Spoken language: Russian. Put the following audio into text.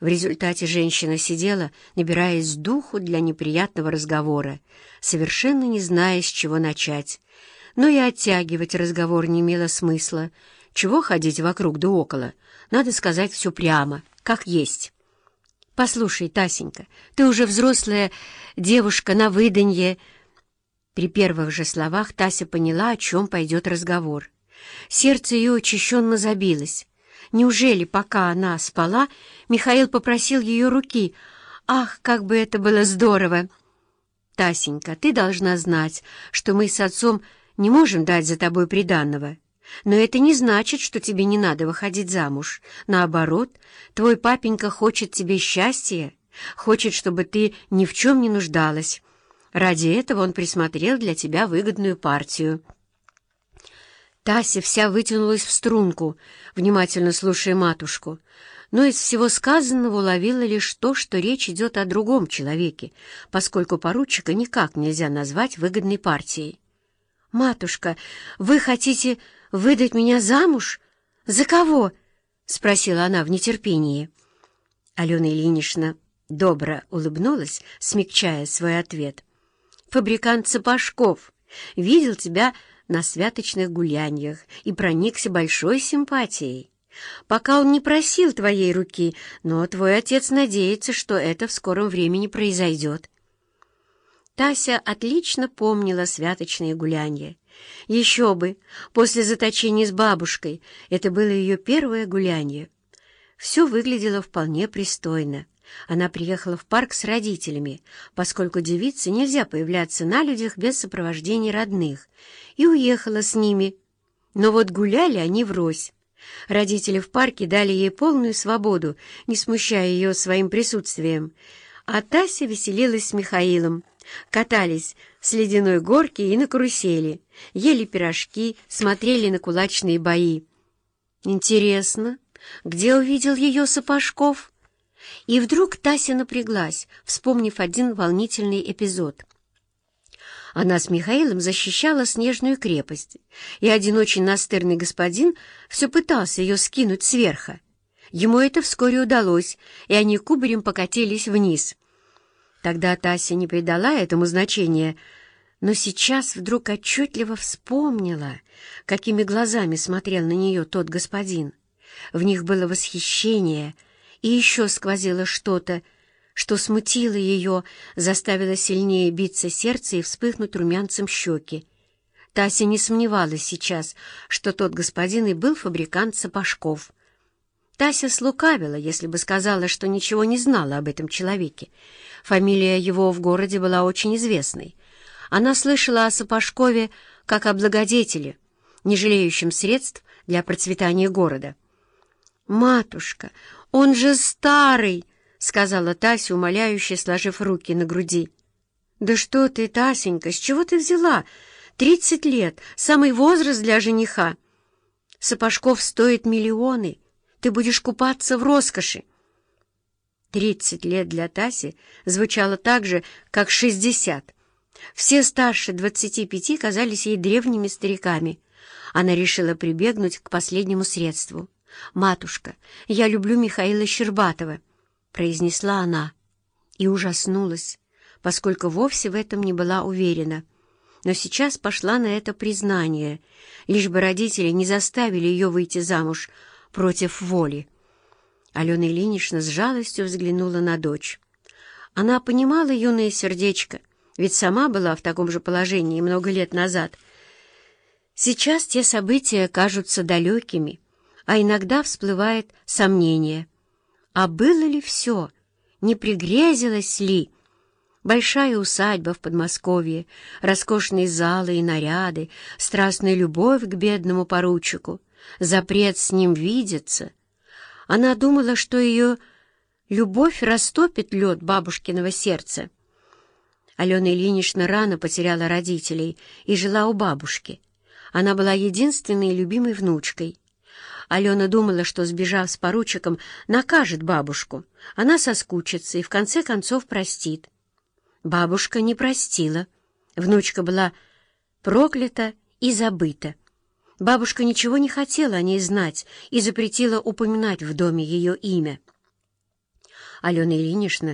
В результате женщина сидела, набираясь духу для неприятного разговора, совершенно не зная, с чего начать. Но и оттягивать разговор не имело смысла. Чего ходить вокруг да около? Надо сказать все прямо, как есть. «Послушай, Тасенька, ты уже взрослая девушка на выданье». При первых же словах Тася поняла, о чем пойдет разговор. Сердце ее учащенно забилось. Неужели, пока она спала, Михаил попросил ее руки? Ах, как бы это было здорово! Тасенька, ты должна знать, что мы с отцом не можем дать за тобой приданного. Но это не значит, что тебе не надо выходить замуж. Наоборот, твой папенька хочет тебе счастья, хочет, чтобы ты ни в чем не нуждалась. Ради этого он присмотрел для тебя выгодную партию. Тася вся вытянулась в струнку, внимательно слушая матушку, но из всего сказанного уловила лишь то, что речь идет о другом человеке, поскольку поручика никак нельзя назвать выгодной партией. «Матушка, вы хотите выдать меня замуж? За кого?» — спросила она в нетерпении. Алена Ильинична добро улыбнулась, смягчая свой ответ. «Фабрикант Сапожков видел тебя на святочных гуляниях и проникся большой симпатией. Пока он не просил твоей руки, но твой отец надеется, что это в скором времени произойдет. Тася отлично помнила святочные гулянья. Еще бы, после заточения с бабушкой, это было ее первое гулянье. Все выглядело вполне пристойно. Она приехала в парк с родителями, поскольку девице нельзя появляться на людях без сопровождения родных, и уехала с ними. Но вот гуляли они врозь. Родители в парке дали ей полную свободу, не смущая ее своим присутствием. А Тася веселилась с Михаилом. Катались с ледяной горки и на карусели, ели пирожки, смотрели на кулачные бои. Интересно, где увидел ее Сапожков? И вдруг Тася напряглась, вспомнив один волнительный эпизод. Она с Михаилом защищала снежную крепость, и один очень настырный господин все пытался ее скинуть сверху. Ему это вскоре удалось, и они кубарем покатились вниз. Тогда Тася не придала этому значения, но сейчас вдруг отчетливо вспомнила, какими глазами смотрел на нее тот господин. В них было восхищение — и еще сквозило что-то, что смутило ее, заставило сильнее биться сердце и вспыхнуть румянцем щеки. Тася не сомневалась сейчас, что тот господин и был фабрикант сапожков. Тася слукавила, если бы сказала, что ничего не знала об этом человеке. Фамилия его в городе была очень известной. Она слышала о Сапожкове как о благодетеле, не жалеющем средств для процветания города. «Матушка, он же старый!» — сказала Тася, умоляюще сложив руки на груди. «Да что ты, Тасенька, с чего ты взяла? Тридцать лет — самый возраст для жениха. Сапожков стоит миллионы. Ты будешь купаться в роскоши». Тридцать лет для Таси звучало так же, как шестьдесят. Все старше двадцати пяти казались ей древними стариками. Она решила прибегнуть к последнему средству — «Матушка, я люблю Михаила Щербатова», — произнесла она и ужаснулась, поскольку вовсе в этом не была уверена. Но сейчас пошла на это признание, лишь бы родители не заставили ее выйти замуж против воли. Алена Ильинична с жалостью взглянула на дочь. Она понимала юное сердечко, ведь сама была в таком же положении много лет назад. Сейчас те события кажутся далекими, а иногда всплывает сомнение. А было ли все? Не пригрезилось ли? Большая усадьба в Подмосковье, роскошные залы и наряды, страстная любовь к бедному поручику, запрет с ним видеться. Она думала, что ее любовь растопит лед бабушкиного сердца. Алена Ильинична рано потеряла родителей и жила у бабушки. Она была единственной любимой внучкой — Алена думала, что, сбежав с поручиком, накажет бабушку. Она соскучится и, в конце концов, простит. Бабушка не простила. Внучка была проклята и забыта. Бабушка ничего не хотела о ней знать и запретила упоминать в доме ее имя. Алена Ильинична